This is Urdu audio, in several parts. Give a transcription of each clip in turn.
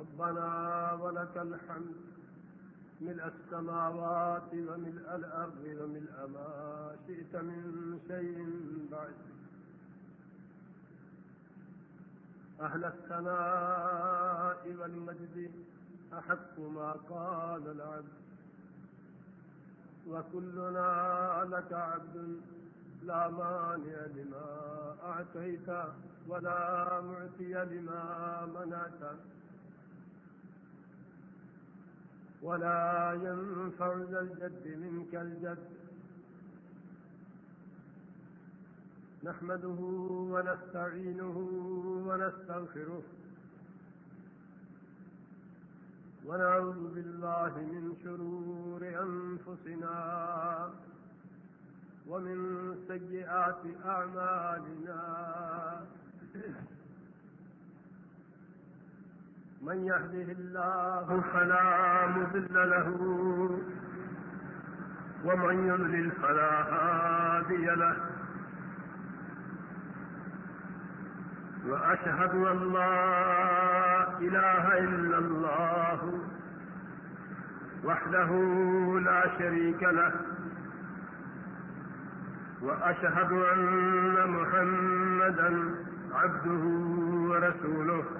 ربنا ولك الحمد. ملء السماوات وملء الأرض وملء ما شئت من شيء بعد. أهل الثناء والمجد أحق ما قال العبد. وكلنا لك عبد. لا مانع لما أعطيت ولا معطي لما منعت. ولا ينفع ذا الجد منك الجد. نحمده ونستعينه ونستغفره. ونعوذ بالله من شرور أنفسنا ومن سيئات أعمالنا. من يهده الله فلا مضل له ومن يضلل فلا هادي له وأشهد أن لا إله إلا الله وحده لا شريك له وأشهد أن محمدا عبده ورسوله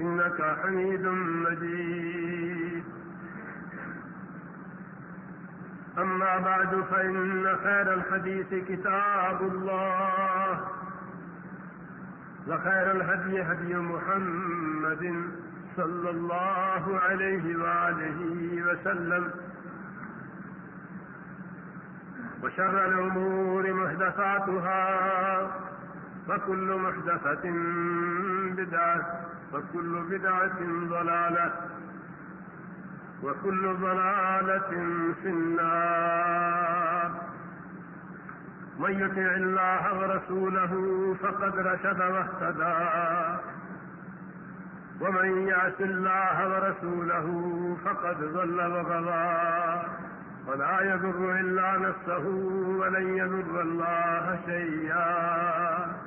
إنك حميد مجيد. أما بعد، فإن خير الحديث كتاب الله. وخير الهدي هدي محمد صلى الله عليه وآله وسلم. وشر الأمور محدثاتها، وكل محدثة بدعة. وكل بدعة ضلالة وكل ضلالة في النار. من يطع الله ورسوله فقد رشد واهتدى. ومن يعص الله ورسوله فقد ضل وغضى ولا يضر إلا نفسه ولن يضر الله شيئا.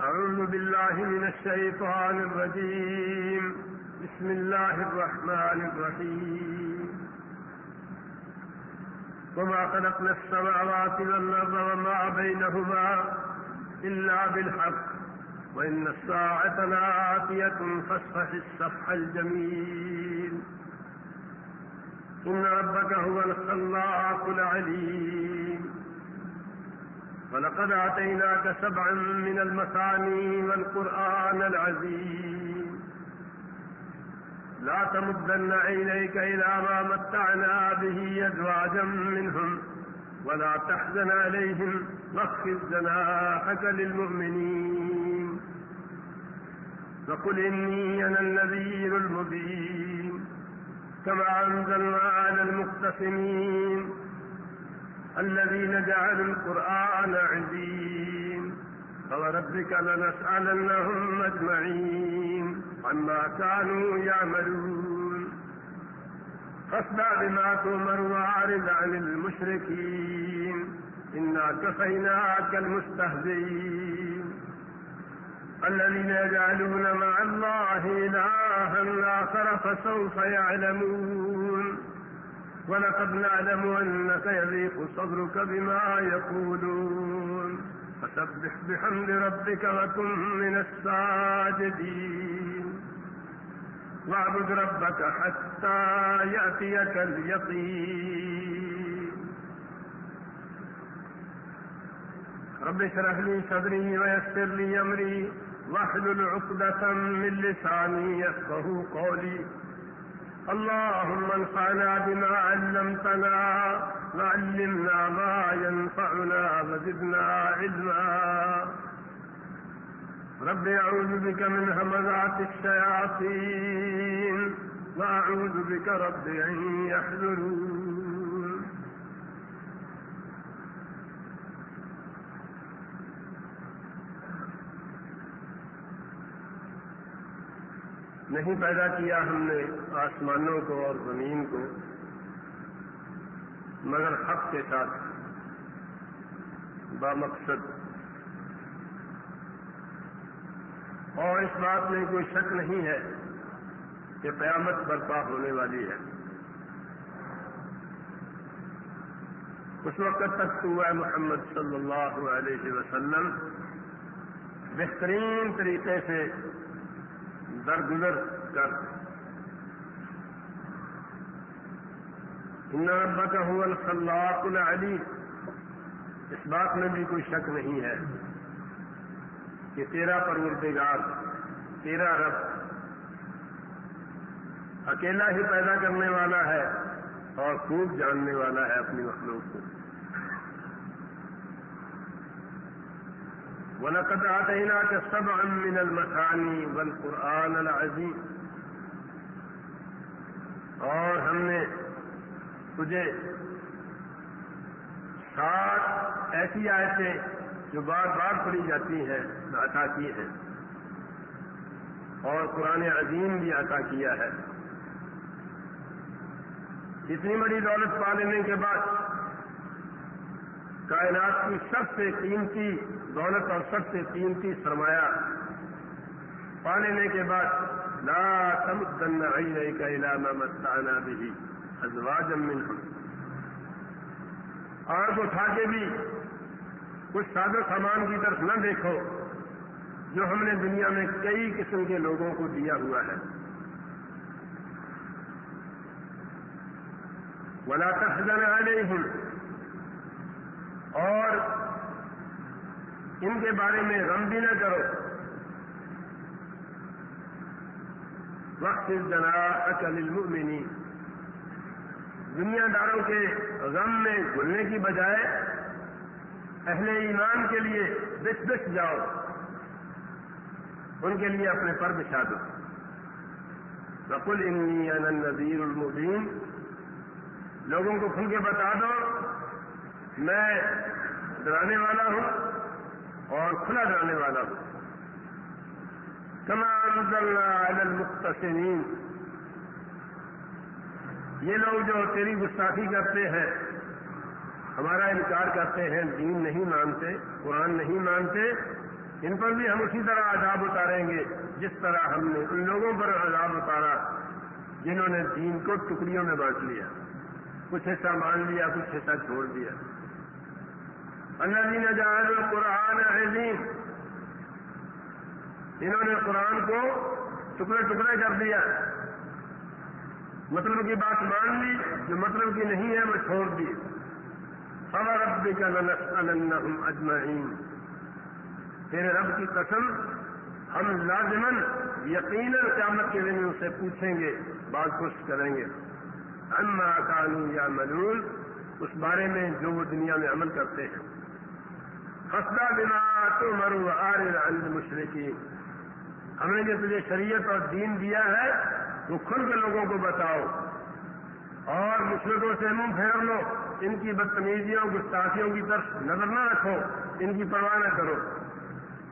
أعوذ بالله من الشيطان الرجيم. بسم الله الرحمن الرحيم. وما خلقنا السماوات والأرض وما بينهما إلا بالحق، وإن الساعة لآتية فاصفح الصفح الجميل. إن ربك هو الخلاق العليم. ولقد آتيناك سبعا من المثاني والقرآن العزيم لا تمدن عينيك إلى ما متعنا به أزواجا منهم، ولا تحزن عليهم واخفض جناحك للمؤمنين. وقل إني أنا النذير المبين. كما أنزلنا على المقتسمين. الذين جعلوا القرآن عزين فوربك لنسألنهم أجمعين عما كانوا يعملون. فاصدع بما تؤمر وأعرض عن المشركين. إنا كفيناك المستهزئين. الذين يجعلون مع الله إلها آخر فسوف يعلمون. ولقد نعلم أنك يضيق صدرك بما يقولون. فسبح بحمد ربك وكن من الساجدين. واعبد ربك حتى يأتيك اليقين. رب اشرح لي صدري ويسر لي أمري. واحلل عقدة من لساني يفقه قولي. اللهم انفعنا بما علمتنا وعلمنا ما ينفعنا وزدنا علما. رب أعوذ بك من همزات الشياطين وأعوذ بك رب أن يحذرون. نہیں پیدا کیا ہم نے آسمانوں کو اور زمین کو، مگر حق کے ساتھ بامقصد اور اس بات میں کوئی شک نہیں ہے کہ قیامت برپا ہونے والی ہے۔ اس وقت تک تو محمد صلی اللہ علیہ وسلم بہترین طریقے سے درگزر کر۔ ان ربک هو الخلاق العلیم۔ اس بات میں بھی کوئی شک نہیں ہے کہ تیرا پروردگار، تیرا رب اکیلا ہی پیدا کرنے والا ہے اور خوب جاننے والا ہے اپنی مخلوق کو۔ وَلَقَدْ آتَيْنَاكَ سَبْعًا مِّنَ الْمَثَانِي وَالْقُرْآنَ الْعَظِيمِ. اور ہم نے تجھے سات ایسی آیتیں جو بار بار پڑھی جاتی ہیں عطا کی ہیں۔ اور قرآن عظیم بھی عطا کیا ہے۔ اتنی بڑی دولت پا لینے کے بعد کائنات کی سب سے قیمتی دولت اور سب سے قیمتی سرمایہ۔ پا لینے کے بعد لا تمدن عینیک الى ما متعنا به ازواجا منهم آنکھ اٹھا کے بھی کچھ سادہ سامان کی طرف نہ دیکھو، جو ہم نے دنیا میں کئی قسم کے لوگوں کو دیا ہوا ہے۔ ولا تحزن علیہم اور ان کے بارے میں غم بھی نہ کرو۔ وقت جنا اکل المؤمنین دنیا داروں کے غم میں گھلنے کی بجائے اہل ایمان کے لیے بچ بچ جاؤ۔ ان کے لیے اپنے پر بچھا دو رقل انی انا المبین۔ لوگوں کو کھل کے بتا دو، میں ڈرانے والا ہوں اور کھلا ڈرانے والا ہوں۔ کما انزلنا یہ لوگ جو تیری گستاخی کرتے ہیں، ہمارا انکار کرتے ہیں، دین نہیں مانتے، قرآن نہیں مانتے، ان پر بھی ہم اسی طرح عذاب اتاریں گے، جس طرح ہم نے ان لوگوں پر عذاب اتارا، جنہوں نے دین کو ٹکڑیوں میں بانٹ لیا۔ کچھ حصہ مان لیا، کچھ حصہ چھوڑ دیا۔ اللہ نے جہاز قرآن عظیم انہوں نے قرآن کو ٹکڑے ٹکڑے کر دیا. مطلب کی بات مان لی، جو مطلب کی نہیں ہے، وہ چھوڑ دی. خبر رب کا لنسألنہم اجمعین تیرے رب کی قسم، ہم لازمن یقیناً قیامت کے دن ان سے پوچھیں گے بات کچھ کریں گے. اما کانو یا ملول اس بارے میں جو وہ دنیا میں عمل کرتے ہیں. خسدہ بنا تو مرو آر مشرقی ہم نے جو تجھے شریعت اور دین دیا ہے وہ کھل کے لوگوں کو بتاؤ۔ اور مشرقوں سے منہ پھیر لو۔ ان کی بدتمیزیوں، گستاخیوں کی طرف نظر نہ رکھو۔ ان کی پرواہ نہ کرو۔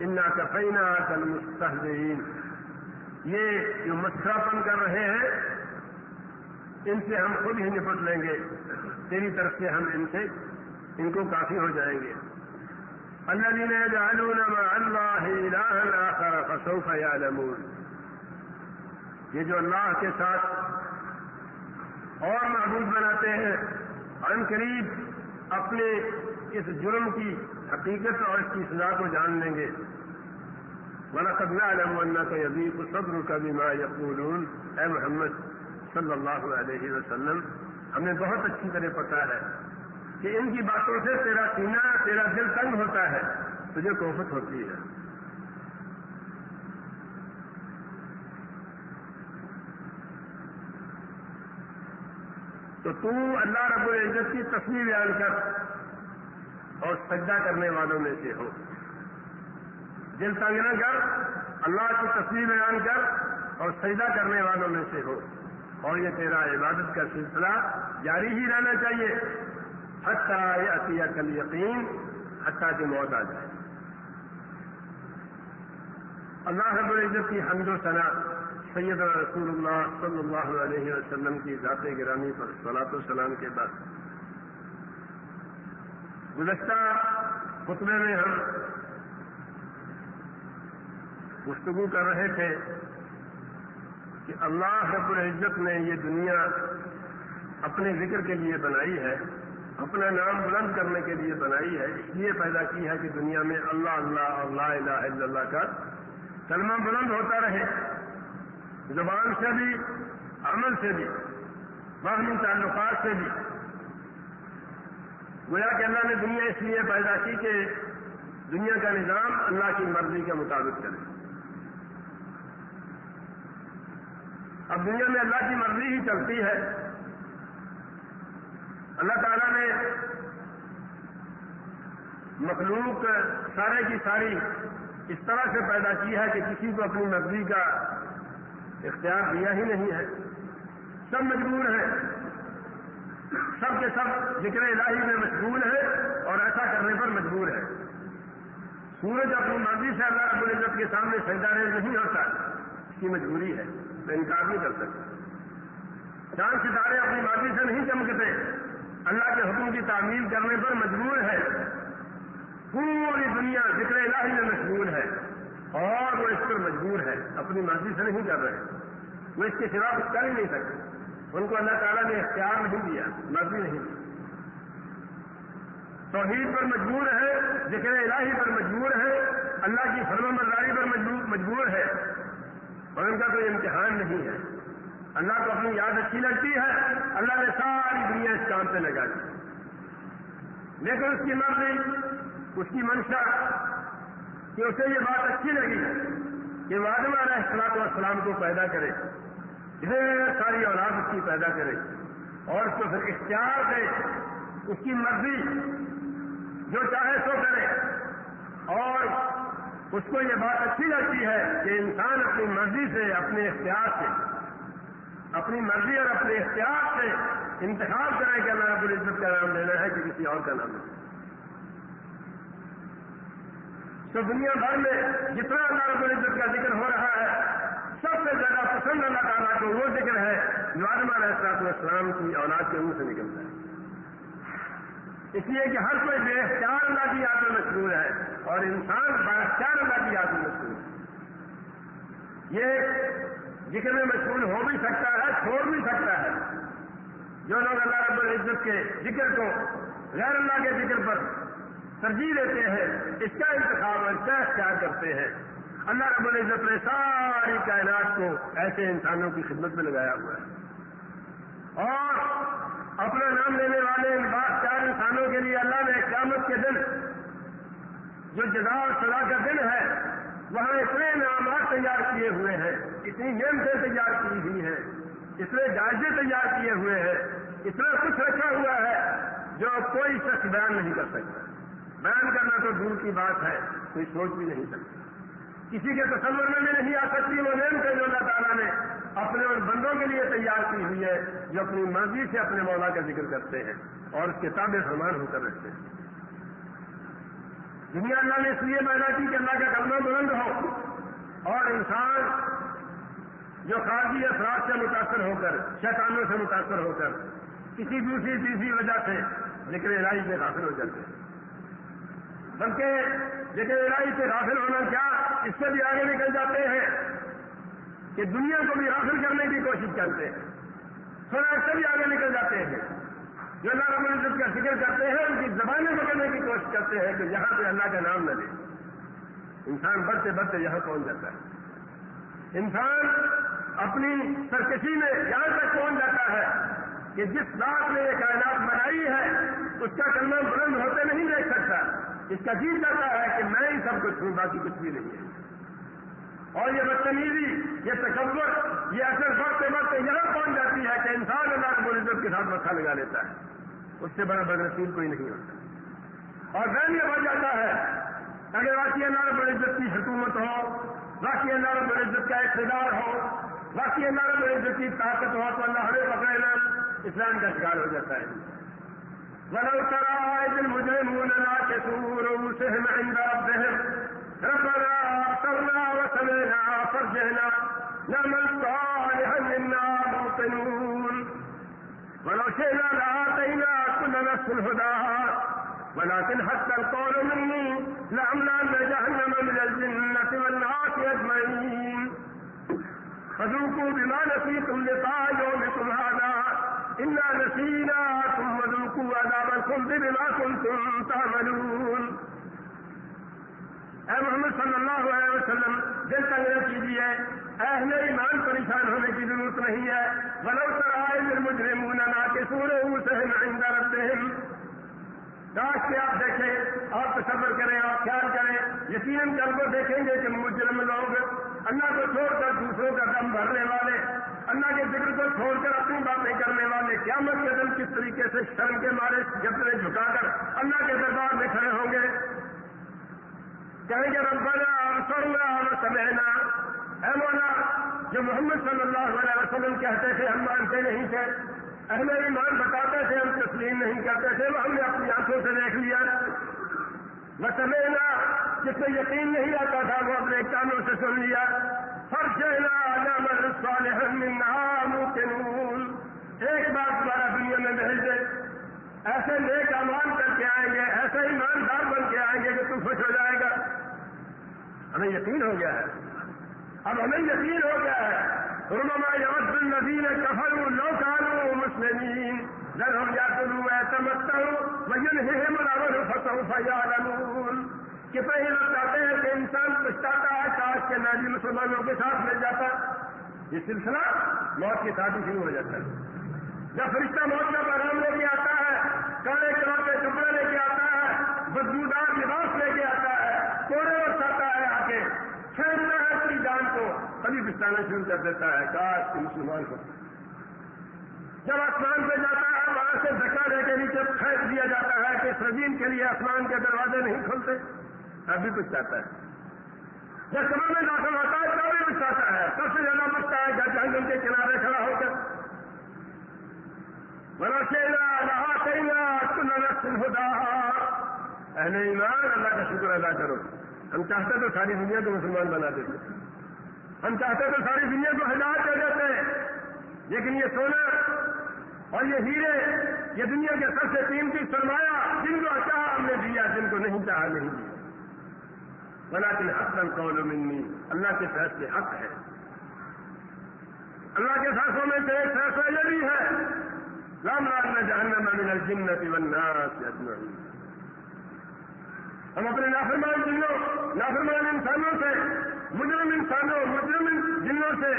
انا کفینا کل مستحدین یہ جو مسخراپن کر رہے ہیں، ان سے ہم خود ہی نپٹ لیں گے۔ تیری طرف سے ہم ان سے، ان کو کافی ہو جائیں گے۔ الذين يجعلون مع الله إلها آخر فسوف يعلمون. یہ جو اللہ کے ساتھ اور معبود بناتے ہیں عن قریب اپنے اس جرم کی حقیقت اور اس کی سزا کو جان لیں گے. وَلَقَدْ نَعْلَمُ أَنَّكَ يَضِيقُ صَدْرُكَ بِمَا يَقُولُونَ. اے محمد صلی اللہ علیہ وسلم، ہمیں بہت اچھی طرح پتا ہے کہ ان کی باتوں سے تیرا سینہ، تیرا دل تنگ ہوتا ہے، تجھے کوفت ہوتی ہے۔ تو تو اللہ رب العزت کی تصویر بیان کر اور سجدہ کرنے والوں میں سے ہو۔ دل تنگ نہ کر، اللہ کی تصویر بیان کر اور سجدہ کرنے والوں میں سے ہو۔ اور یہ تیرا عبادت کا سلسلہ جاری ہی رہنا چاہیے۔ حتیٰ عطیہ کل یقین حتیٰ کی موت آ جائے۔ اللہ رب العزت کی حمد و ثنا سید رسول اللہ صلی اللہ علیہ وسلم کی ذات گرامی پر صلاح السلام کے بعد۔ گزشتہ خطبے میں ہم گفتگو کر رہے تھے کہ اللہ رب العزت نے یہ دنیا اپنے ذکر کے لیے بنائی ہے۔ اپنا نام بلند کرنے کے لیے بنائی ہے۔ اس لیے پیدا کی ہے کہ دنیا میں اللہ اللہ اور لا الہ الا اللہ کا کلمہ بلند ہوتا رہے۔ زبان سے بھی، عمل سے بھی باہمی تعلقات سے بھی۔ گویا کہ اللہ نے دنیا اس لیے پیدا کی کہ دنیا کا نظام اللہ کی مرضی کے مطابق چلے۔ اب دنیا میں اللہ کی مرضی ہی چلتی ہے۔ اللہ تعالیٰ نے مخلوق سارے کی ساری اس طرح سے پیدا کی ہے کہ کسی کو اپنی مرضی کا اختیار دیا ہی نہیں ہے۔ سب مجبور ہیں۔ سب کے سب ذکر الہی میں مشغول ہے اور ایسا کرنے پر مجبور ہے سورج اپنی مرضی سے اللہ رب العزت کے سامنے سجدارے نہیں ہوتا۔ اس کی مجبوری ہے۔ میں انکار نہیں کر سکتا۔ چاند ستارے اپنی مرضی سے نہیں چمکتے۔ اللہ کے حکم کی تعمیل کرنے پر مجبور ہے۔ پوری دنیا ذکر الہی میں مشغول ہے اور وہ اس پر مجبور ہے۔ اپنی مرضی سے نہیں کر رہے۔ وہ اس کے سوا کچھ کر ہی نہیں سکتے۔ ان کو اللہ تعالیٰ نے اختیار نہیں دیا، مرضی نہیں۔ دی توحید پر مجبور ہے، ذکر الہی پر مجبور ہے، اللہ کی فرم برداری پر مجبور ہے، اور ان کا کوئی امتحان نہیں ہے۔ اللہ کو اپنی یاد اچھی لگتی ہے، اللہ نے ساری دنیا اس کام پہ لگا دی۔ لیکن اس کی مرضی، اس کی منشا کہ اسے یہ بات اچھی لگی کہ وادم علیہ السلاط والسلام کو پیدا کرے۔ ڈھیر ساری اولاد اس کی پیدا کرے۔ اور اس کو پھر اختیار دے اس کی مرضی، جو چاہے سو کرے۔ اور اس کو یہ بات اچھی لگتی ہے کہ انسان اپنی مرضی سے، اپنے اختیار سے اپنی مرضی اور اپنے اختیار سے انتخاب کرے کہ اللہ رب العزت کا نام لینا ہے کہ کسی اور کا نام لینا تو دنیا بھر میں جتنا اللہ رب العزت کا ذکر ہو رہا ہے، سب سے زیادہ پسند اللہ تعالیٰ کو وہ ذکر ہے جو آدم علیہ السلاط السلام کی اولاد کے منہ سے نکلتا ہے۔ اس لیے کہ ہر کوئی بے اختیار اللہ کی یاد میں مشہور ہے اور انسان با اختیار اللہ کی یاد میں مشہور ہے۔ یہ ذکر میں مشغول ہو بھی سکتا ہے، چھوڑ بھی سکتا ہے۔ جو لوگ اللہ رب العزت کے ذکر کو غیر اللہ کے ذکر پر ترجیح دیتے ہیں، اس کا انتخاب اور اس کا اختیار کرتے ہیں۔ اللہ رب العزت نے ساری کائنات کو ایسے انسانوں کی خدمت میں لگایا ہوا ہے۔ اور اپنا نام لینے والے ان بات چار انسانوں کے لیے اللہ نے قیامت کے دن جو جزا اور سزا کا دن ہے وہاں اتنے انعامات تیار کیے ہوئے ہیں، اتنی نعمتیں تیار کی ہوئی ہیں، اتنے جائزے تیار کیے ہوئے ہیں، اتنا کچھ رکھا ہوا ہے جو کوئی شخص بیان نہیں کر سکتا۔ بیان کرنا تو دور کی بات ہے، کوئی سوچ بھی نہیں سکتی کسی کے تصور میں بھی نہیں آ سکتی وہ نیم جو اللہ تعالیٰ نے اپنے اور بندوں کے لیے تیار کی ہوئی ہے جو اپنی مرضی سے اپنے مولا کا ذکر کرتے ہیں اور اس کے تابع فرمان ہو کر رکھتے ہیں۔ دنیا اللہ نے اس لیے پیدا کی کہ اللہ کا کلمہ بلند ہو۔ اور انسان جو خارجی افراد سے متاثر ہو کر، شیطانوں سے متاثر ہو کر، کسی دوسری تیسری وجہ سے ذکر الہی سے حاصل ہو جاتے ہیں۔ بلکہ ذکر الہی سے حاصل ہونا کیا؟ اس سے بھی آگے نکل جاتے ہیں کہ دنیا کو بھی حاصل کرنے کی کوشش کرتے ہیں۔ تھوڑا اس سے بھی آگے نکل جاتے ہیں۔ جو اللہ رب العزت کا ذکر کرتے ہیں، ان کی زبانیں پکڑنے کی کوشش کرتے ہیں کہ یہاں پہ اللہ کا نام نہ لے۔ انسان بڑھتے بڑھتے یہاں پہنچ جاتا ہے؟ انسان اپنی سرکشی میں یہاں تک پہنچ جاتا ہے کہ جس ذات نے یہ کائنات بنائی ہے، اس کا کلمہ بلند ہوتے نہیں دیکھ سکتا۔ اس کا جیت جاتا ہے کہ میں ہی سب کچھ ہوں، باقی کچھ بھی نہیں ہے۔ اور یہ بدتمیزی، یہ تکبر، یہ اثر بڑھتے بڑھتے یہاں پہنچ جاتی ہے کہ انسان اللہ کو العزت کے ساتھ متھا لگا لیتا ہے؟ اس سے بڑا بدنسیب کوئی نہیں ہوتا۔ اور دین یہ بڑھ جاتا ہے اگر واقعی اللہ رب العزت کی حکومت ہو، واقعی اللہ رب العزت کا اقتدار ہو، واقعی اللہ رب العزت کی طاقت ہو، تو اللہ ہمیں پکڑے نا اسلام کا شکار ہو جاتا ہے۔ ولو ترى إذ المجرمون ناكسوا رؤوسهم عند ربهم، ربنا أبصرنا وسمعنا فرجعنا نعمل صالحا إنا موقنون۔ ولو شئنا لآتينا كل نفس هداها ولكن حتى القول مني لأملأن جهنم من الجنة والناس أجمعين. فذوقوا بما نسيتم لقاء يومكم هذا. إنا نسيناكم وذوقوا عذاب الخلد بما كنتم تعملون. اے محمد صلی اللہ علیہ وسلم، دل تک کیجیے اہل ایمان پریشان ہونے کی ضرورت نہیں ہے. ولو سرائے مجرمون نا کے سورے سے آئندہ رکھتے ہیں کاش کے آپ دیکھیں، آپ تصور کریں، آپ خیال کریں، یقیناً کل کو دیکھیں گے کہ مجرم لوگ اللہ کو چھوڑ کر دوسروں کا دم بھرنے والے، اللہ کے ذکر کو چھوڑ کر اپنی باتیں کرنے والے کیا دن کس طریقے سے شرم کے مارے جتنے جھکا کر اللہ کے دربار میں کھڑے ہوں گے۔ کہیں گے، ربنا سننا اور سمعنا۔ اے مولا، جو محمد صلی اللہ علیہ وسلم کہتے تھے، ہم مانتے نہیں تھے۔ اہل ایمان بتاتے تھے، ہم تسلیم نہیں کرتے تھے، وہ ہم نے اپنی آنکھوں سے دیکھ لیا۔ بسمینا جس سے یقین نہیں آتا تھا، وہ اپنے کانوں سے سن لیا۔ ایک بار دوبارہ دنیا میں بھیج دے۔ ایسے نیک امان کر کے آئیں گے، ایسے ایماندار بن کے آئیں گے کہ تم خوش ہو جائے گا۔ ہمیں یقین ہو گیا ہے۔ اب ہمیں یقین ہو گیا ہے۔ ربما يود الذين كفروا لو كانوا مسلمين. ذرهم يأكلوا ويتمتعوا وينههم الأمر فسوف يعلمون. کہ پہلے لوگ چاہتے ہیں کہ انسان پچھتاتا ہے کاش کے ناجی مسلمانوں کے ساتھ مل جاتا یہ سلسلہ موت کے ساتھ ہی شروع ہو جاتا ہے۔ جب فرشتہ موت کا پیغام لے کے آتا ہے کالے کلر کے کپڑے لے کے آتا ہے، بدبودار لباس لے کے آتا ہے کوڑے وقت آتا ہے آ کے کھینچتا ہے اپنی جان کو کبھی بچانا شروع کر دیتا ہے، کاش کہ مسلمان کو جب آسمان پہ جاتا ہے، وہاں سے دھکا دے کے نیچے پھینک دیا جاتا ہے کہ سزین کے لیے آسمان کے دروازے نہیں کھلتے۔ ابھی کچھ چاہتا ہے۔ جب سمجھ میں داخل ہوتا ہے تب بھی کچھ چاہتا ہے۔ سب سے زیادہ بچتا ہے جب جنگل کے کنارے کھڑا ہو کر۔ بنا چیلا رہا چیلا کن ہوتا اہل ایمان اللہ کا شکر ادا کرو۔ ہم چاہتے تو ساری دنیا کو مسلمان بنا دیتے۔ ہم چاہتے تو ساری دنیا کو ہدایت دے دیتے لیکن یہ سونا اور یہ ہیرے، یہ دنیا کے سب سے قیمتی سرمایہ، جن کو چاہا ہم نے دیا، جن کو نہیں اچھا چاہا نہیں دیا۔ بنا کے حسن قول منی اللہ کے فیصلے حق ہے اللہ کے فیصلوں میں سے ایک فیصلہ یہ بھی ہے۔ رام راج میں جہنم من الجنت والناس اجمعین ہم اپنے نافرمان جنوں نافرمان انسانوں سے مجرم انسانوں، مجرم جنوں سے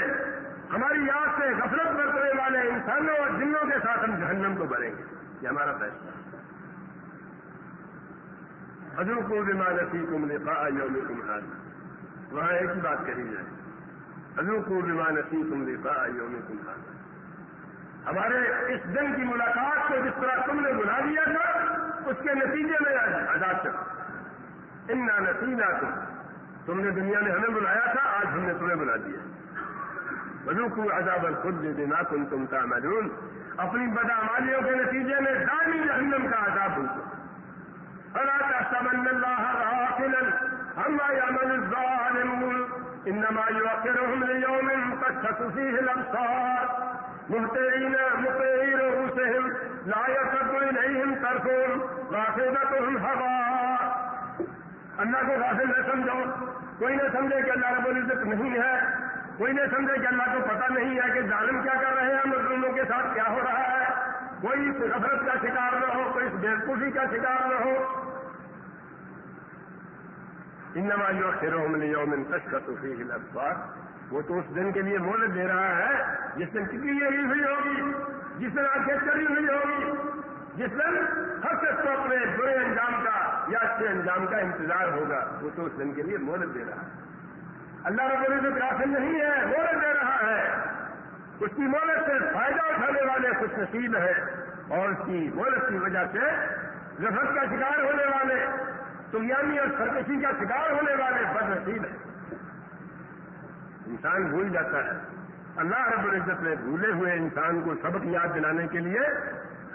ہماری یاد سے غفلت برتنے والے انسانوں اور جنوں کے ساتھ ہم جہنم کو بھریں گے۔ یہ ہمارا فیصلہ حضر کو بھی مانسی کم نے یوم تم وہاں ایک ہی بات کہی جائے۔ حضر کو بھی مانسی تم نے یوم تم ہمارے اس دن کی ملاقات کو جس طرح تم نے بلا دیا تھا، اس کے نتیجے میں آزاد چکا ان نسینا تم تم نے دنیا میں ہمیں بلایا تھا، آج ہم نے تمہیں بلا دیا۔ بلوکو عذاب الخد دینا کن تم کا مجرون اپنی بدامالیوں کے نتیجے میں دانی جہنم کا عذاب ان کو اللہ سمن اللہ ہم امن الظالمون۔ انما يؤخرهم ليوم تشخص فيه الابصار۔ مهتعين مطيعي رؤوسهم لا يصد اليهم طرفهم، واخذتهم اللہ کو غافل نہ سمجھو۔ کوئی نہ سمجھے کہ اللہ رب العزت نہیں ہے۔ کوئی نہ سمجھے کہ اللہ کو پتہ نہیں ہے کہ ظالم کیا کر رہے ہیں مظلوموں کے ساتھ کیا ہو رہا ہے۔ کوئی اس غفرت کا شکار نہ ہو، کوئی اس بیوقوفی کا شکار نہ ہو۔ ان نمائیوں خیروں میں یوم تشکت فیہ الابصار۔ وہ تو اس دن کے لیے مہلت دے رہا ہے، جس دن کتنی یہی ہوئی ہوگی، جس دن آنکھیں چلی ہوئی ہوگی، جس دن ہر شخص کو اپنے برے انجام کا یا اچھے انجام کا انتظار ہوگا، وہ تو اس دن کے لیے مہلت دے رہا ہے۔ اللہ رب العزت راسل نہیں ہے، مہلت دے رہا ہے۔ اس کی مہلت سے فائدہ اٹھانے والے خوش نصیب ہے اور اس کی مہلت کی وجہ سے رفت کا شکار ہونے والے تمیانی اور سرکشی کا شکار ہونے والے بد نصیب ہیں۔ انسان بھول جاتا ہے۔ اللہ رب العزت نے بھولے ہوئے انسان کو سبق یاد دلانے کے لیے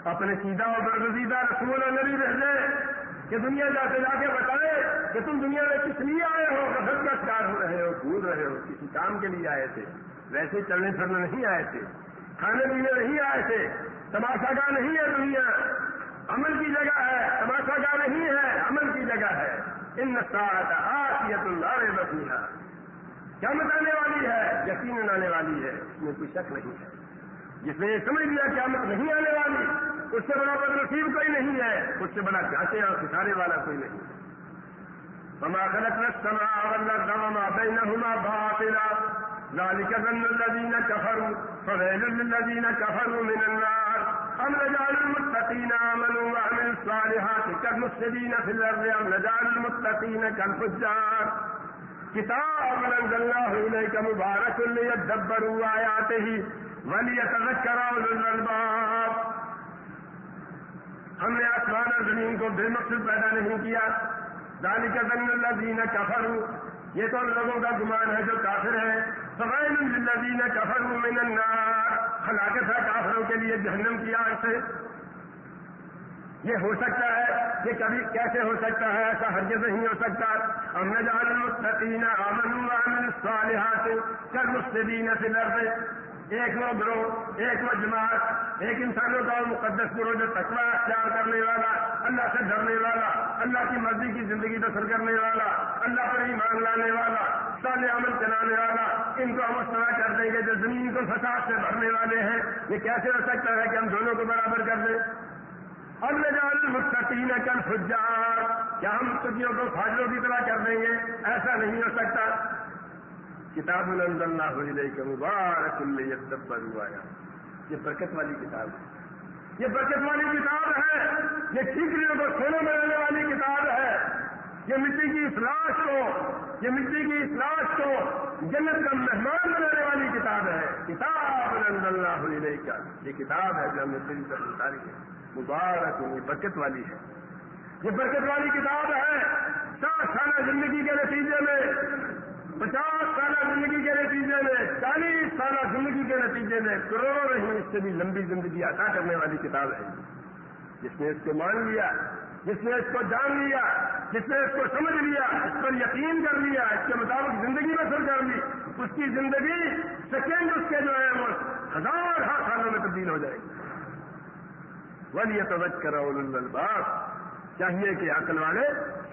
اپنے سیدھا اور برگزیدہ رسول نبی بھیجے۔ کہ دنیا جا کے جا کے بتائے کہ تم دنیا میں کس لیے آئے ہو؟ غفلت کا شکار ہو رہے ہو بھول رہے ہو، کسی کام کے لیے آئے تھے۔ ویسے چلنے پھرنے نہیں آئے تھے، کھانے پینے نہیں آئے تھے، تماشا گاہ نہیں ہے دنیا۔ عمل کی جگہ ہے، تماشا گاہ نہیں ہے، عمل کی جگہ ہے۔ ان نسات آسیت اللہ بسیحا۔ کیا متانے والی ہے؟ یقین آنے والی ہے، اس میں کوئی شک نہیں ہے۔ جس نے یہ سمجھ لیا قیامت نہیں آنے والی، اس سے بڑا بد نصیب کوئی نہیں ہے، اس سے بڑا جانچے اور سکھانے والا کوئی نہیں۔ ہما غلط رسما وما بينهما باطلا۔ ذلك ظن الذين كفروا فويل للذين كفروا من النار۔ أم نجعل المتقين آمنوا وعملوا الصالحات كالمفسدين في الأرض۔ أم نجعل المتقين كالفجار۔ كتاب أنزلناه إليك مبارك ليدبروا آياته وليتذكر أولو الألباب۔ ہم نے آسمان اور زمین کو بے مقصد پیدا نہیں کیا۔ دانی کا زن اللہ دین کفر یہ تو ان لوگوں کا گمان ہے جو کافر ہے سوائن الدین کفر من النار۔ ہلاکت ہے کافروں کے لیے جہنم کی آگ سے۔ یہ ہو سکتا ہے یہ کبھی کیسے ہو سکتا ہے؟ ایسا ہرگز نہیں ہو سکتا۔ ہم نے جان المستقین امن وامن الصالحات۔ کر مستدین فی الارض۔ ایک وہ گروہ، ایک وہ جماعت، ایک انسانوں کا مقدس گروہ جو تقوی اختیار کرنے والا، اللہ سے ڈرنے والا، اللہ کی مرضی کی زندگی بسر کرنے والا، اللہ پر ایمان لانے والا سال عمل چلانے والا، ان کو ہم اس طرح کر دیں گے جو زمین کو فساد سے بھرنے والے ہیں۔ یہ کیسے ہو سکتا ہے کہ ہم دونوں کو برابر کر دیں؟ اب میں جان مستقین کل فجار کیا ہم مستقیوں کو فاجروں کی طرح کر دیں گے؟ ایسا نہیں ہو سکتا۔ کتاب اللہ علیہ کے مبارک اللہ ہوا یہ برکت والی کتاب ہے۔ یہ برکت والی کتاب ہے۔ یہ ٹھیکریوں کو سونے میں رہنے والی کتاب ہے۔ یہ مٹی کی اصلاح کو، یہ مٹی کی اصلاح کو جنت کا مہمان بنانے والی کتاب ہے۔ کتاب اللہ علیہ کا یہ کتاب ہے جو ہم نے پوری طرح اتاری ہے۔ مبارک یہ برکت والی ہے۔ یہ برکت والی کتاب ہے۔ سات سالہ زندگی کے نتیجے میں پچاس سالہ زندگی کے نتیجے میں، چالیس سالہ زندگی کے نتیجے میں کروڑوں نہیں اس سے بھی لمبی زندگی عطا کرنے والی کتاب ہے۔ جس نے اس کو مان لیا، جس نے اس کو جان لیا، جس نے اس کو سمجھ لیا، اس پر یقین کر لیا، اس کے مطابق زندگی بسر کر لی، اس کی زندگی سیکنڈ اس کے جو ہے وہ ہزار ہر سالوں میں تبدیل ہو جائے گی۔ ولی توجہ کرا الباس چاہیے کہ عقل والے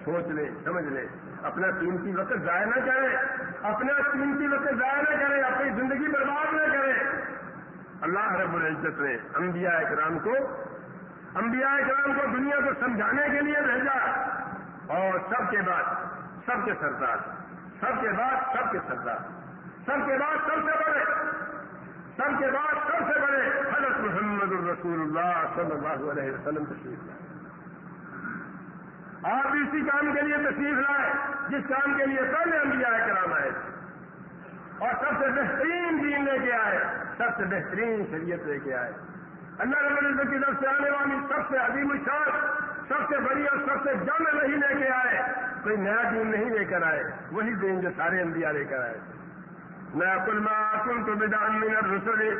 سوچ لیں سمجھ لیں اپنا قیمتی وقت ضائع نہ کرے، اپنا قیمتی وقت ضائع نہ کرے، اپنی زندگی برباد نہ کرے۔ اللہ رب العزت نے انبیاء اکرام کو، انبیاء اکرام کو دنیا کو سمجھانے کے لیے بھیجا۔ اور سب کے بعد سب کے سردار، سب کے بعد سب کے سردار، سب کے بعد سب سے بڑے، سب کے بعد سب سے بڑے حضرت محمد الرسول اللہ صلی اللہ علیہ وسلم تشریف لائے۔ آپ بھی اسی کام کے لیے تشریف لائے، جس کام کے لیے پہلے انبیاء کرام آئے اور سب سے بہترین دین لے کے آئے، سب سے بہترین شریعت لے کے آئے۔ اللہ رب العزت کی طرف سے آنے والی سب سے عظیم الشار سب سے بڑی اور سب سے جن نہیں لے کے آئے۔ کوئی نیا دین نہیں لے کر آئے، وہی دین جو سارے انبیاء لے کر آئے نیا کل کل تو بدان من الرسل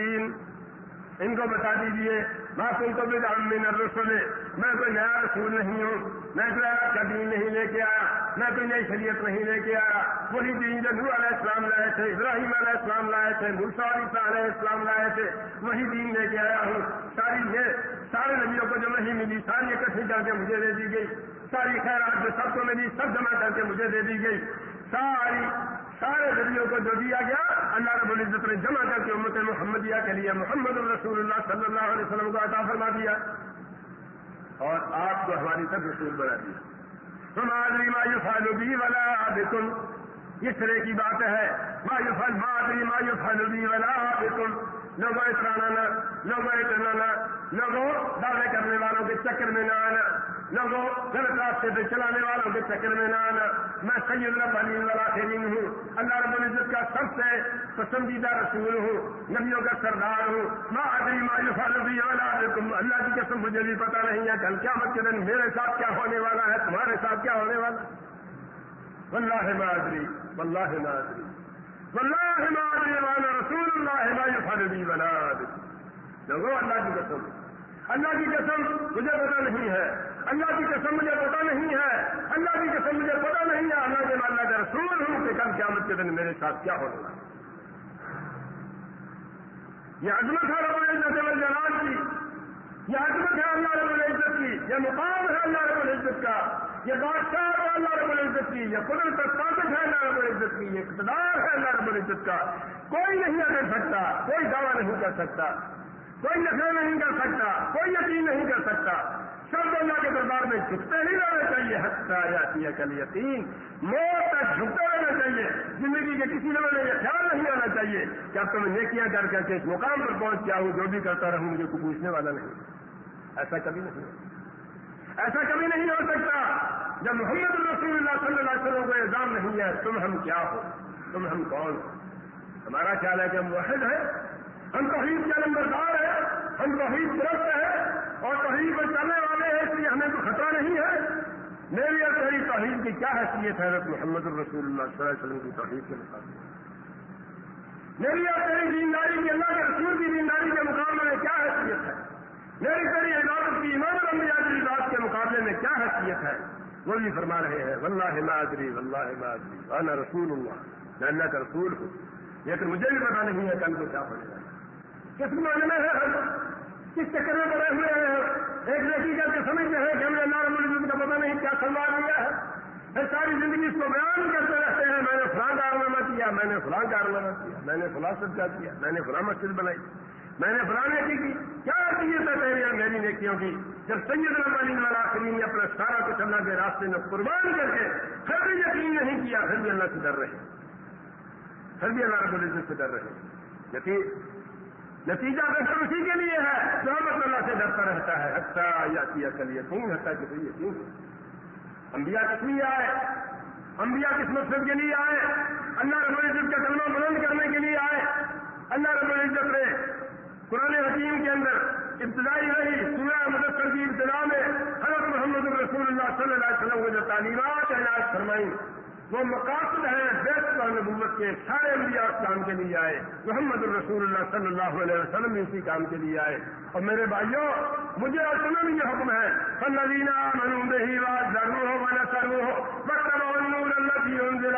ان کو بتا دیجیے میں تم کو بدعا من الرسل، میں کوئی نیا رسول نہیں ہوں، میں کوئی آپ کا دین نہیں لے کے آیا، میں کوئی نئی شریعت نہیں لے کے آیا۔ وہی دین جو نور علیہ السلام لائے تھے، ابراہیم علیہ السلام لائے تھے مرسا علیہ السلام لائے تھے، وہی دین لے کے آیا ہوں۔ ساری یہ سارے نبیوں کو جو نہیں ملی، ساری اکٹھی کر کے مجھے دے دی گئی۔ ساری خیرات جو سب کو ملی، سب جمع کر کے مجھے دے دی گئی۔ ساری سارے نبیوں کو جو دیا گیا، اللہ رب العزت نے جمع کر کے امت محمدیہ کے لیے محمد الرسول اللہ صلی اللہ علیہ وسلم کو عطا فرما دیا۔ اور آپ کو ہماری طرف رسول بنا دیا۔ ہماری مایو فالوبی والا بالکل اس طرح کی بات ہے۔ مایو فل مادری مایو فالوبی والا بالکل لوگوں اترانا لوگوں اترانا لوگوں دعوے کرنے والوں کے چکر میں نہ آنا۔ لوگوں، غلط راستے پہ چلانے والوں کے چکر میں نہ آنا میں سید العلیم والا ہوں۔ اللہ رب العزت کا سب سے پسندیدہ رسول ہوں۔ نبیوں کا سردار ہوں۔ ماں ادری مایوف والا اللہ کی قسم مجھے بھی پتا نہیں ہے کل کیا کے دن میرے ساتھ کیا ہونے والا ہے، تمہارے ساتھ کیا ہونے والا واللہ ما ادری، واللہ ما واللہ رسول اللہ ما یفعل ولا لوگوں، اللہ کی قسم۔ اللہ کی قسم، مجھے پتا نہیں ہے۔ اللہ کی قسم مجھے پتا نہیں ہے، اللہ کی قسم مجھے پتا نہیں ہے، اللہ کے اللہ کا رسول ہوں کہ کل قیامت کے دن میرے ساتھ کیا ہوگا۔ یہ عظمت ہے رب العزت جلال کی، یہ عظمت ہے اللہ رب العزت کی، یہ مقام ہے اللہ رب العزت کا، یہ بادشاہ ہے اللہ رب العزت کی، یہ قدرت طاقت ہے اللہ رب العزت کی، یہ اقتدار ہے اللہ رب العزت کا۔ کوئی نہیں کر سکتا کوئی دعویٰ نہیں کر سکتا، کوئی نفر نہیں کر سکتا، کوئی یقین نہیں کر سکتا۔ سب اللہ کے دربار میں، جھکتے ہی رہنا چاہیے۔ حتہ یا کل یقین موت تک جھکتے رہنا چاہیے۔ زندگی کے کسی لمحے یہ خیال نہیں آنا چاہیے کہ اب تو میں نیکیاں کر کر کے اس مقام پر پہنچ گیا ہوں جو بھی کرتا رہوں، مجھے کوئی پوچھنے والا نہیں۔ ایسا کبھی نہیں۔ ایسا کبھی نہیں ہو سکتا۔ جب محمد الرسول اللہ صلی اللہ علیہ وسلم کو الزام نہیں ہے، تم ہم کیا ہو؟ تم ہم کون؟ ہو ہمارا خیال ہے کہ ہم واحد ہیں۔ ہم توحید کے نمبردار ہیں۔ ہم توحید درست ہیں۔ اور توحید پر چلنے والے ہیں اس لیے ہمیں تو خطرہ نہیں ہے۔ میری اور تیری توحید کی کیا حیثیت ہے محمد الرسول اللہ صلی اللہ علیہ وسلم کی توحید کے مقابلے میری اور تیری دینداری کی اللہ کے رسول کی دینداری کے مقابلے میں کیا حیثیت ہے؟ میری تیری عدالت کی امام الانبیاء کی عدالت کے مقابلے میں کیا حیثیت ہے؟ وہ بھی فرما رہے ہیں، واللہ مادری واللہ مادری وانا رسول اللہ، میں اللہ کا رسول ہوں۔ لیکن مجھے بھی پتا نہیں ہے کل کو کیا پڑے گا کس معنی میں ہے کس چکر میں پڑے ہوئے ہیں۔ ایک لڑکی کر کے سمجھتے ہیں کہ ہم نے اللہ رب العزت کا پتا نہیں کیا سلوار لیا ہے۔ پھر ساری زندگی اس کو بیان کرتے رہتے ہیں۔ میں نے فلاں کارنامہ کیا، میں نے فلاں کارنامہ کیا، میں نے فلاں سب کیا کیا میں نے فلاں مسجد بنائی۔ میں نے فلاں نیکی کی۔ کیا چیز ہے میری اور میری نیکیوں کی؟ جب سید العلیم والا کریم نے اپنا سارا کچھ اللہ کے راستے میں قربان کر کے پھر بھی یقین نہیں کیا، پھر بھی اللہ سے ڈر رہے پھر بھی اللہ رب العزت سے ڈر رہے یقین نتیجہ بہتر اسی کے لیے ہے جو ہم اللہ سے ڈرتا رہتا ہے۔ اچھا یا کیا کل یقین حتیٰ کہ بھائی یقین انبیاء کس لیے آئے؟ انبیاء کس مقصد کے لیے آئے؟ اللہ رب العزت کا کلمہ بلند کرنے کے لیے آئے۔ اللہ رب العزت نے قرآن حکیم کے اندر ابتدائی رہی، سورہ مدثر کی ابتدا میں حضرت محمد رسول اللہ صلی اللہ علیہ وسلم کو جو تعلیمات علاج فرمائی وہ مقاصد ہیں بیت کا نبوت کے سارے انبیاء کام کے لیے آئے، محمد الرسول اللہ صلی اللہ علیہ وسلم اسی کام کے لیے آئے۔ اور میرے بھائیوں، مجھے اور تمہیں یہ حکم ہے فلدینہ منوب ہی بات ضرور ہو میں سرو ہو بکر اللہ کی ہوں کہ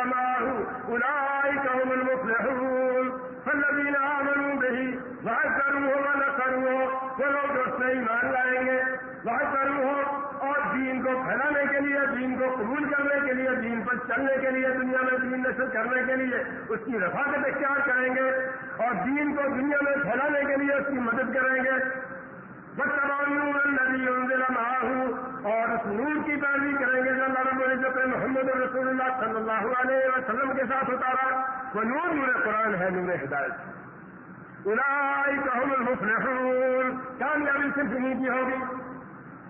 المفلحون فلدینہ منوب ہی بات ضرور ہو میں کروں ہو وہ لوگ اس سے ایمان لائیں گے بات ضرور ہو اور دین کو پھیلانے کے لیے دین کو قبول کرنے کے لیے دین پر چلنے کے لیے، دنیا میں دین نشر کرنے کے لیے اس کی رفاقت اختیار کریں گے اور دین کو دنیا میں پھیلانے کے لیے اس کی مدد کریں گے۔ ندی ہوں اور اس نور کی پیروی کریں گے، جو اللہ رب العزت محمد رسول اللہ صلی اللہ علیہ وسلم کے ساتھ اتارا۔ وہ نور نور قرآن ہے، نور ہدایت۔ المفلحون۔ کامیابی صرف انہیں کی ہوگی۔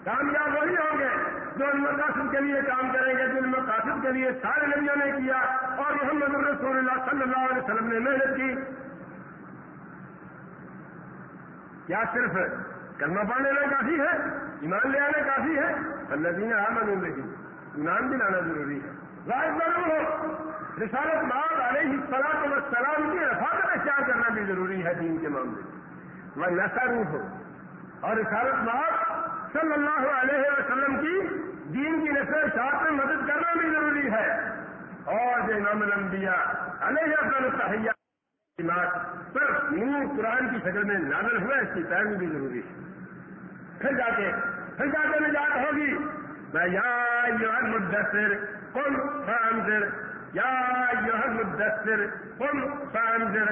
کامیاب وہی ہوں گے جو ان مقاصد کے لیے کام کریں گے جن مقاصد کے لیے سارے نبیوں نے کیا اور محمد رسول اللہ صلی اللہ علیہ وسلم نے محنت کی۔ کیا صرف کرنا پڑ لینا کافی ہے؟ ایمان لے آنا کافی ہے؟ اللہ دین آمن نہیں ایمان بھی لانا ضروری ہے۔ راج ضرور ہو رسالت بعد علیہ السلام و سلام کی رفاقت اختیار کرنا بھی ضروری ہے دین کے معاملے میں۔ وہ نشا روح ہو اور رسالت بعد صلی اللہ علیہ وسلم کی دین کی نسل شاعت میں مدد کرنا بھی ضروری ہے۔ اور جو امام الانبیاء علیہ الصحیہ پر نور قرآن کی شکل میں نازل ہوا اس کی پیروی بھی ضروری ہے۔ پھر جا کے پھر جا کے نجات ہوگی۔ میں یا مدثر کم فانزر یا یوہر مدثر کم فانزر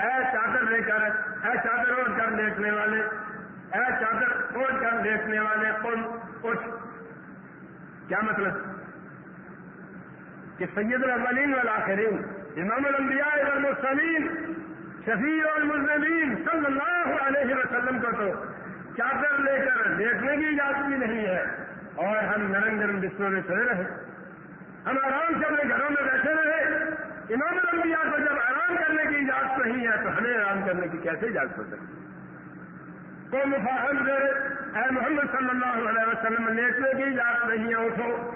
اے چادر لے کر، اے چادر اوڑھ کر دیکھنے والے اے چادر اوڑھ کر دیکھنے والے کم اٹھ کیا مطلب؟ کہ سید الاولین والآخرین، امام الانبیاء والمرسلین، شفیع المزمین صلی اللہ علیہ وسلم کو تو چادر لے کر دیکھنے کی اجازت بھی نہیں ہے، اور ہم نرم نرم بستروں میں چلے رہے۔ ہم آرام سے اپنے گھروں میں بیٹھے رہے۔ امام الانبیاء کو جب آرام کرنے کی اجازت نہیں ہے، تو ہمیں آرام کرنے کی کیسے اجازت ہو سکتی؟ تو مفاہم اے محمد صلی اللہ علیہ وسلم لیٹنے کی اجازت نہیں ہے اٹھو۔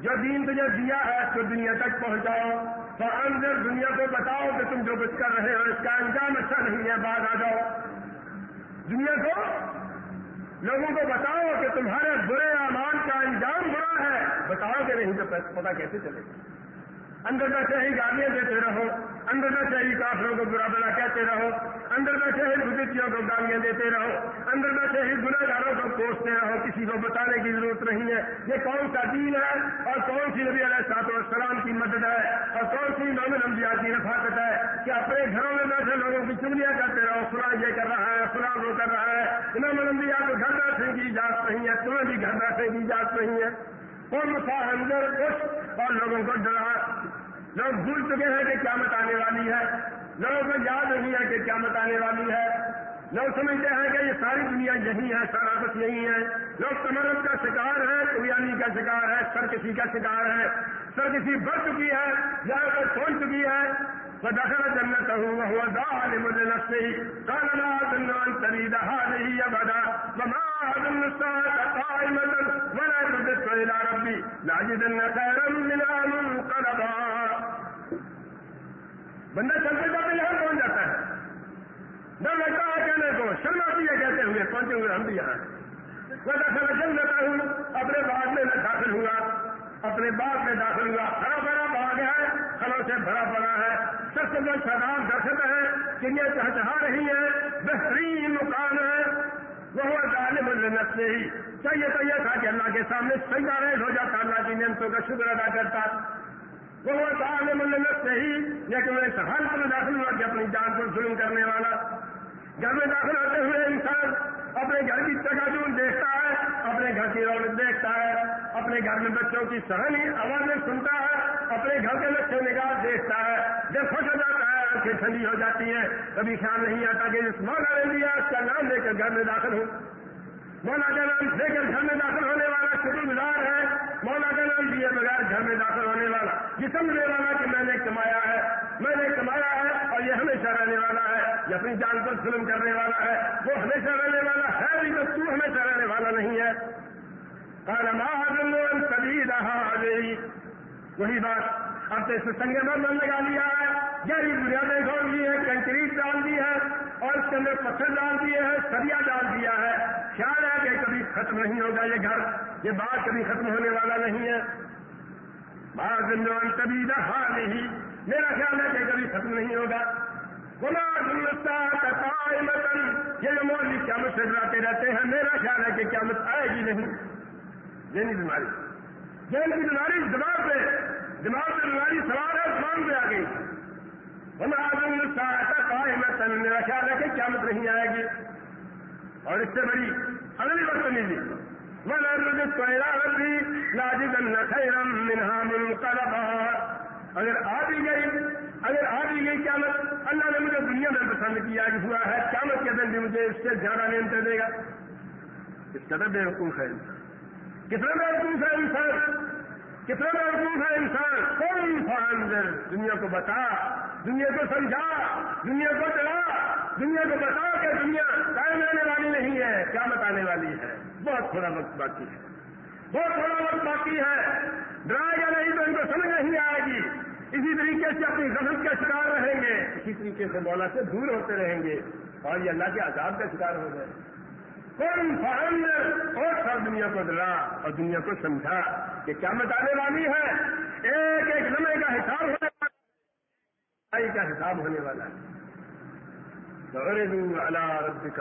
جو دین تجھے دیا ہے اس کو دنیا تک پہنچاؤ۔ تو اندر دنیا کو بتاؤ کہ تم جو کچھ کر رہے ہو، اس کا انجام اچھا نہیں ہے، بعد آ جاؤ۔ دنیا کو، لوگوں کو بتاؤ کہ تمہارے برے امان کا انجام برا ہے۔ بتاؤ کہ نہیں تو پتا کیسے چلے گا؟ اندر بیٹھے ہی گالیاں دیتے رہو، اندر بیٹھے ہی کافروں کو برا بلا کہتے رہو، اندر بیٹھے ہی بدتیوں کو گالیاں دیتے رہو، اندر بیٹھے ہی گناہ گاروں کو کوستے رہو، کسی کو بتانے کی ضرورت نہیں ہے۔ یہ کون سا دین ہے اور کون سی نبی علیہ صاحب السلام کی مدد ہے اور کون سی نوم نمبیا کی رفاقت ہے کہ اپنے گھروں میں بیٹھے لوگوں کی چگلیاں کرتے رہو، فلاں یہ کر رہا ہے، فلاں وہ کر رہا ہے۔ امام نمبیا کو گھر بیٹھنے کی اجازت نہیں ہے، تمہیں بھی گھر بیٹھنے کی اجازت نہیں ہے۔ کون سا اندر کچھ اور لوگوں کو ڈرا۔ لوگ بھول چکے ہیں کہ قیامت آنے والی ہے۔ لوگوں کو یاد نہیں ہے کہ قیامت آنے والی ہے۔ لوگ سمجھتے ہیں کہ یہ ساری دنیا یہی ہے، سارا کچھ یہی ہے۔ لوگ تمرد کا شکار ہے کبیانی کا شکار ہے، سر کسی کا شکار ہے۔ سر کسی بڑھ چکی ہے، یہاں تک پہنچ چکی ہے؟ دخل جنت ہوں وہ دال مجھے نسے کالنا دنوان تری دہا نہیں ہے بدا ولا تدت الى ربي لاجدن خيرا منها منقلبا بندہ چلتے چلتے یہاں پہنچ جاتا ہے۔ نہ لگتا ہے کہنے کو، شرما بھی یہ کہتے ہوئے پہنچے ہوئے ہم بھی یہاں۔ میں دخل جنت ہوں، اپنے باغ میں داخل ہوا اپنے باغ میں داخل ہوا ہرا بھرا باغ ہے پھلوں سے بھرا پڑا ہے۔ سب سے جو شاداب درخت ہے کہ چہچہا رہی ہے بہترین مکان ہے۔ وہ ظالم النت سے ہی چاہیے تو یہ تھا کہ اللہ کے سامنے سجدہ ریز ہو جاتا، اللہ کی نعمتوں کا شکر ادا کرتا۔ وہ ظالم النت سے ہی لیکن میں اس حال پر داخل ہوا کہ اپنی جان پر ظلم کرنے والا گھر میں داخل ہوتے ہوئے انسان اپنے گھر کی چکاچون دیکھتا ہے، اپنے گھر کی رونق دیکھتا ہے، اپنے گھر میں بچوں کی سہنی، آوازیں سنتا ہے، اپنے گھر کے لچھے نگاہ دیکھتا ہے۔ جب خوش ہو جاتا ہے، آنکھیں ٹھنڈی ہو جاتی ہیں۔ کبھی خیال نہیں آتا کہ جس مولا نے لیا اس کا نام لے کر گھر میں داخل ہوں۔ مولا کا نام لے کر گھر میں داخل ہونے والا شکر گزار ہے مولا کا نام دیے بغیر گھر میں داخل ہونے جسم دے کہ میں نے کمایا ہے، میں نے کمایا ہے اور یہ ہمیشہ رہنے والا ہے، یہ اپنی جان پر ظلم کرنے والا ہے، وہ ہمیشہ رہنے والا ہے بھی تو ہمیشہ رہنے والا نہیں ہے۔ سبھی رہا وہی بات، اب تو اس سنگے میں لگا لیا ہے۔ گہری بنیادیں کھول دی ہے کنکریٹ ڈال دی ہے اور اس کے اندر پتھر ڈال دیے ہیں سریا ڈال دیا ہے۔ خیال ہے کہ کبھی ختم نہیں ہوگا یہ گھر، یہ بات کبھی ختم ہونے والا نہیں ہے۔ بعض نوجوان کبھی رہا نہیں میرا خیال ہے کہ کبھی ختم نہیں ہوگا۔ بنا گلتا یہ جو مولوی قیامت سے ڈراتے رہتے ہیں، میرا خیال ہے کہ قیامت آئے گی نہیں۔ ذہنی بیماری۔ ذہن کی بیماری دماغ پہ دماغ پہ بیماری سوار ہے زبان پہ آ گئی۔ بنا گلتا قائمتن میرا خیال ہے کہ قیامت نہیں آئے گی۔ اور اس سے بڑی اگلی وقت ملی ربی لاجدن خیرم منہا منقلبا. اگر آ بھی گئی، اگر آ بھی گئی قیامت، اللہ نے مجھے دنیا میں پسند کیا ہوا ہے، قیامت کے دن بھی مجھے اس سے زیادہ نعمتیں دے گا۔ اس قدر بے وقوف ہے کتنا بے وقوف ہے انسان؟ کتنا بے وقوف ہے انسان؟ کون فاندر دنیا کو بتا، دنیا کو سمجھا، دنیا کو ڈرا دنیا کو بتا کہ دنیا قائم رہنے والی نہیں ہے کیا بتانے والی ہے۔ بہت تھوڑا وقت باقی ہے۔ بہت تھوڑا وقت باقی ہے۔ ڈرائے گا نہیں تو ان کو سمجھ نہیں آئے گی۔ اسی طریقے سے اپنی غلط کا شکار رہیں گے۔ اسی طریقے سے مولا سے دور ہوتے رہیں گے۔ اور یہ اللہ کے عذاب کا شکار ہو گئے کون فہم اور سر دنیا کو ڈرا اور دنیا کو سمجھا کہ کیا بتانے والی ہے؟ ایک ایک لمحے کا حساب ہونے والا کا حساب ہونے والا ہے۔ على ربك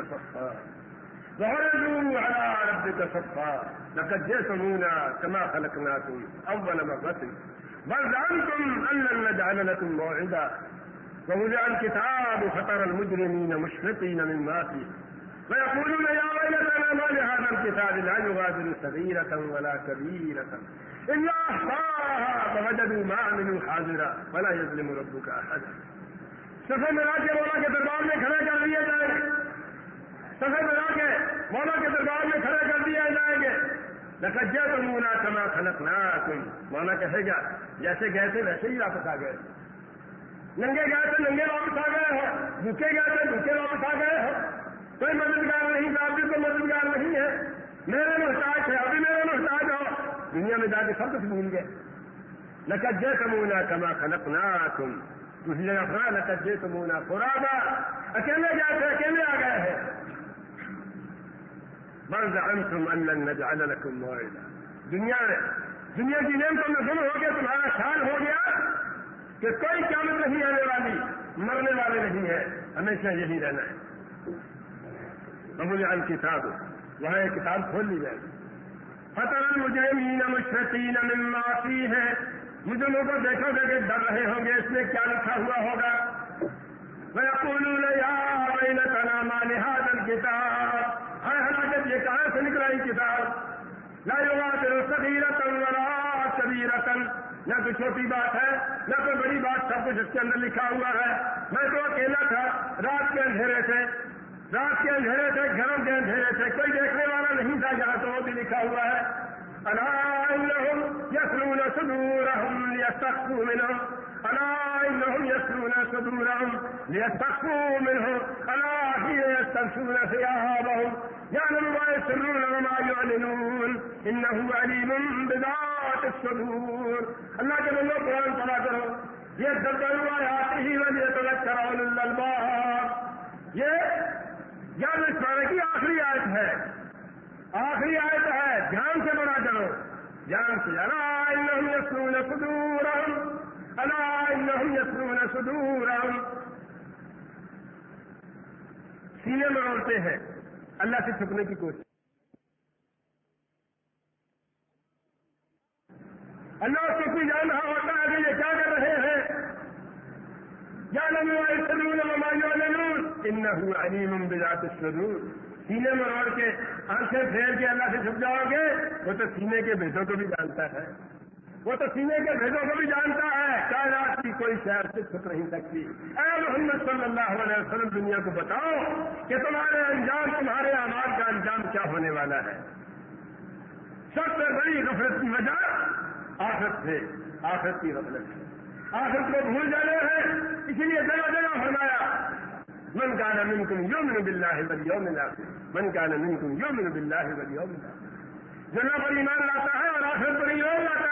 كما خلقناكم أول مرة بل زعمتم نجعل لكم موعدا ووضع الكتاب فترى المجرمين مشفقين مما فيه ويقولون يا ويلتنا ما لهذا الكتاب لا يغادر صغيرة ولا كبيرة إلا أحصاها فوجدوا ما عملوا حاضرا ولا يظلم ربك أحدا سفر میں کے مولا کے دربار میں کھڑے کر دیے جائیں گے سفر کے مولا کے دربار میں کھڑے کر دیے جائیں گے۔ نقجہ تو مولا کما خلق نہ کوئی مولا کہے گا، جیسے گئے تھے ویسے ہی واپس آ گئے۔ ننگے گئے تھے، ننگے واپس آ گئے ہو بھوکے گئے تھے، بھوکے واپس آ گئے ہو کوئی مددگار نہیں تھا ابھی کوئی مددگار نہیں ہے میرے محتاج تھے ابھی میرے محتاج ہو۔ دنیا میں جا کے سب کچھ بھول گئے۔ نقجہ کمونا کما خلق نہ تم دوسری جگہ فرا نہ کجے تو اکیلے گئے تھے، اکیلے آ گئے ہیں۔ بند انتم ان لن نجعل لكم موعدا. دنیا میں. دنیا کی نعمتوں میں گم ہو گیا، تمہارا خیال ہو گیا کہ کوئی قیامت نہیں آنے والی، مرنے والے نہیں ہے ہمیشہ یہی رہنا ہے۔ مجھے ان کتاب، وہاں ایک کتاب کھول لی جائے گی۔ فتح مجھے مین مشرقین مما فی ہے مجھے لوگوں دیکھو گے کہ ڈر رہے ہوں گے، اس میں کیا لکھا ہوا ہوگا۔ میں تنا حاضر کتاب ہر حلاکت یہ کہاں سے نکلا یہ کتاب نہ یوگا چلو سبھی رتن سبھی رتن نہ کوئی چھوٹی بات ہے، نہ کوئی بڑی بات سب کچھ اس کے اندر لکھا ہوا ہے۔ میں تو اکیلا تھا، رات کے اندھیرے سے۔ رات کے اندھیرے تھے گھروں کے اندھیرے تھے کوئی دیکھنے والا نہیں تھا جہاں تو وہ بھی لکھا ہوا ہے۔ ألا إنهم يسلون صدورهم ليستخفوا منهم ألا إنهم يسلون صدورهم ليستخفوا منهم ألا ثيابهم يعلم ما يسرون وما يعلنون. إنه عليم بذات الصدور. الله کے بندو قرآن پڑھا کرو. یہ دبر آیات ہی ولی تذکر اول الالباب. یہ یاد اس کی آخری آیت ہے. آخری آیت ہے. دھیان سے بنا کرو. دھیان سے. اللہ یسرون صدورہم. اللہ یسرون صدورہم. سینے میں روتے ہیں. اللہ سے چھپنے کی کوشش۔ اللہ اس کو کوئی جان رہا ہوتا ہے کہ یہ کیا کر رہے ہیں۔ یا نمون ان علیم بذات الصدور۔ سینے میں روڑ کے آنکھیں پھیر کے اللہ سے چھپ جاؤ گے۔ وہ تو سینے کے بھیدوں کو بھی جانتا ہے۔ وہ تو سینے کے بھیدوں کو بھی جانتا ہے، کائنات کی کوئی شہر سے چھپ نہیں سکتی۔ اے محمد صلی اللہ علیہ وسلم، دنیا کو بتاؤ کہ تمہارے انجام، تمہارے آماد کا انجام کیا ہونے والا ہے۔ سب سے بڑی غفلت کی وجہ آخرت سے آخرت کی غفلت ہے۔ آخرت کو بھول جانے ہیں اسی لیے جگہ جگہ فرمایا، من کا كان منكم يؤمن بالله واليوم الاخر. من کا كان منكم يؤمن بالله واليوم الاخر۔ جنا پر ایمان لاتا ہے اور آخر پر ایمان لاتا ہے۔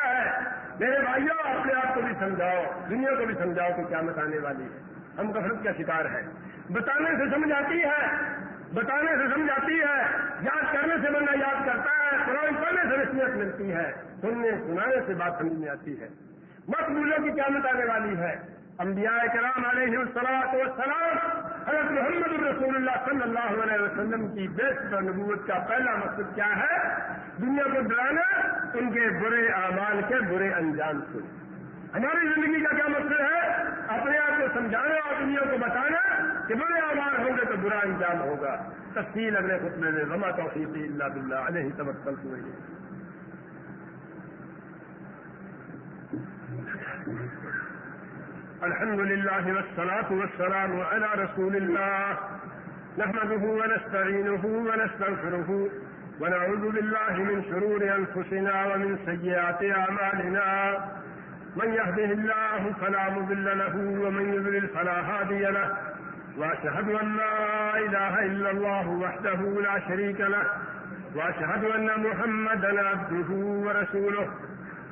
میرے بھائیوں اپنے آپ کو بھی سمجھاؤ، دنیا کو بھی سمجھاؤ کہ کیا بتانے والی ہے۔ ہم کفرت کا شکار ہے بتانے سے سمجھ آتی ہے، بتانے سے سمجھ آتی ہے۔ یاد کرنے سے بندہ یاد کرتا ہے، قرآن پڑھنے سے رسمیت ملتی ہے۔ سننے، سنانے سے بات سمجھ میں آتی ہے۔ مت بولو کی کیا بتانے والی ہے؟ انبیاء کرام علیہ السلام حضرت محمد رسول اللہ صلی اللہ علیہ وسلم کی بیسٹ اور نبوت کا پہلا مقصد کیا ہے؟ دنیا کو ڈرانا، ان کے برے اعمال کے برے انجام سے۔ ہماری زندگی کا کیا مقصد ہے؟ اپنے آپ کو سمجھانا اور دنیا کو بتانا کہ برے اعمال ہوں گے تو برا انجام ہوگا۔ تفصیل اگلے خطبے میں۔ وما توفیق اللہ بلّہ علیہ تبکل ہوئی الحمد لله والصلاة والسلام على رسول الله. نحمده ونستعينه ونستغفره ونعوذ بالله من شرور أنفسنا ومن سيئات أعمالنا. من يهده الله فلا مضل له ومن يضلل فلا هادي له. وأشهد أن لا إله إلا الله وحده لا شريك له. وأشهد أن محمدا عبده ورسوله.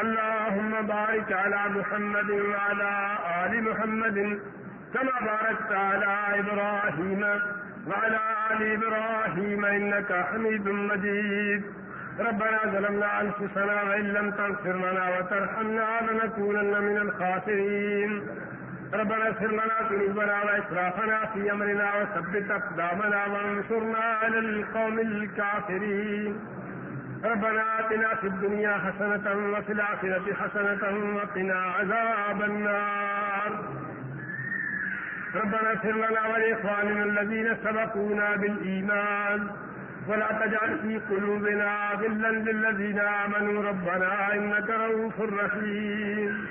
اللهم بارك على محمد وعلى آل محمد كما باركت على إبراهيم وعلى آل إبراهيم إنك حميد مجيد. ربنا ظلمنا أنفسنا وإن لم تغفر لنا وترحمنا لنكونن من الخاسرين. ربنا اغفر لنا ذنوبنا وإسرافنا في أمرنا وثبت أقدامنا وانصرنا على القوم الكافرين. ربنا آتنا في الدنيا حسنة وفي الآخرة حسنة وقنا عذاب النار. ربنا اغفر لنا ولإخواننا الذين سبقونا بالإيمان. ولا تجعل في قلوبنا غلا للذين آمنوا. ربنا إنك رؤوف رحيم.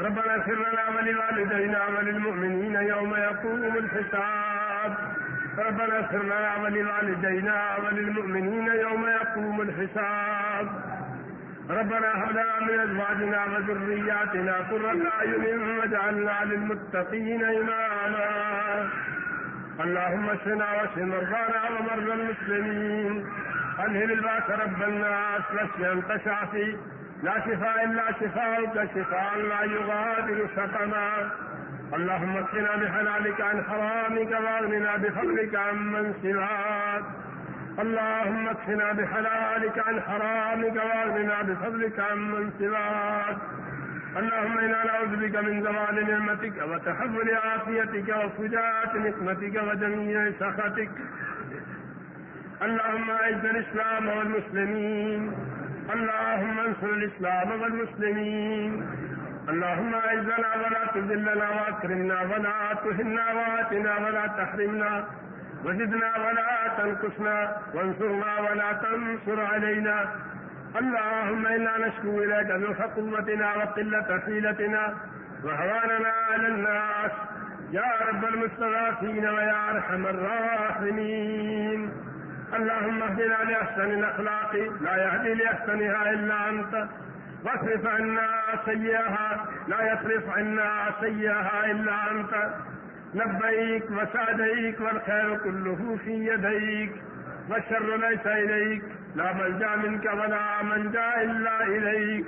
ربنا اغفر لنا ولوالدينا وللمؤمنين يوم يقوم الحساب. ربنا اغفر لنا ولوالدينا وللمؤمنين يوم يقوم الحساب. ربنا هب لنا من ازواجنا وذرياتنا قرة اعين واجعلنا للمتقين اماما اللهم اشفنا واشف مرضانا ومرضى المسلمين. انهل الباس رب الناس. واشف انت شافي. لا شفاء الا شفاءك شفاء لا يغادر سقما اللهم اكفنا بحلالك عن حرامك واغننا بفضلك عن من سواك. اللهم اكفنا بحلالك عن حرامك واغننا بفضلك عن من سواك. اللهم انا نعوذ بك من زوال نعمتك وتحول عافيتك وفجاءة نقمتك وجميع سخطك. اللهم اعز الاسلام والمسلمين. اللهم انصر الاسلام والمسلمين. اللهم اعزنا ولا تذلنا واكرمنا ولا تهنا واتنا ولا تحرمنا وزدنا ولا تنقصنا وانصرنا ولا تنصر علينا اللهم انا نشكو اليك ذوق قوتنا وقله حيلتنا وهواننا على الناس يا رب المستضعفين ويا ارحم الراحمين اللهم اهدنا لاحسن الاخلاق لا يهدي لاحسنها الا انت واصرف عنا سيئها لا يصرف عنا سيئها الا انت. لبيك وسعديك والخير كله في يديك والشر ليس اليك لا ملجا منك ولا منجا الا اليك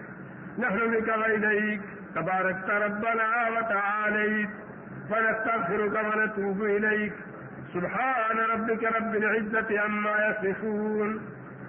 نحن بك واليك تباركت ربنا وتعاليت فنستغفرك ونتوب اليك سبحان ربك رب العزه عما يصفون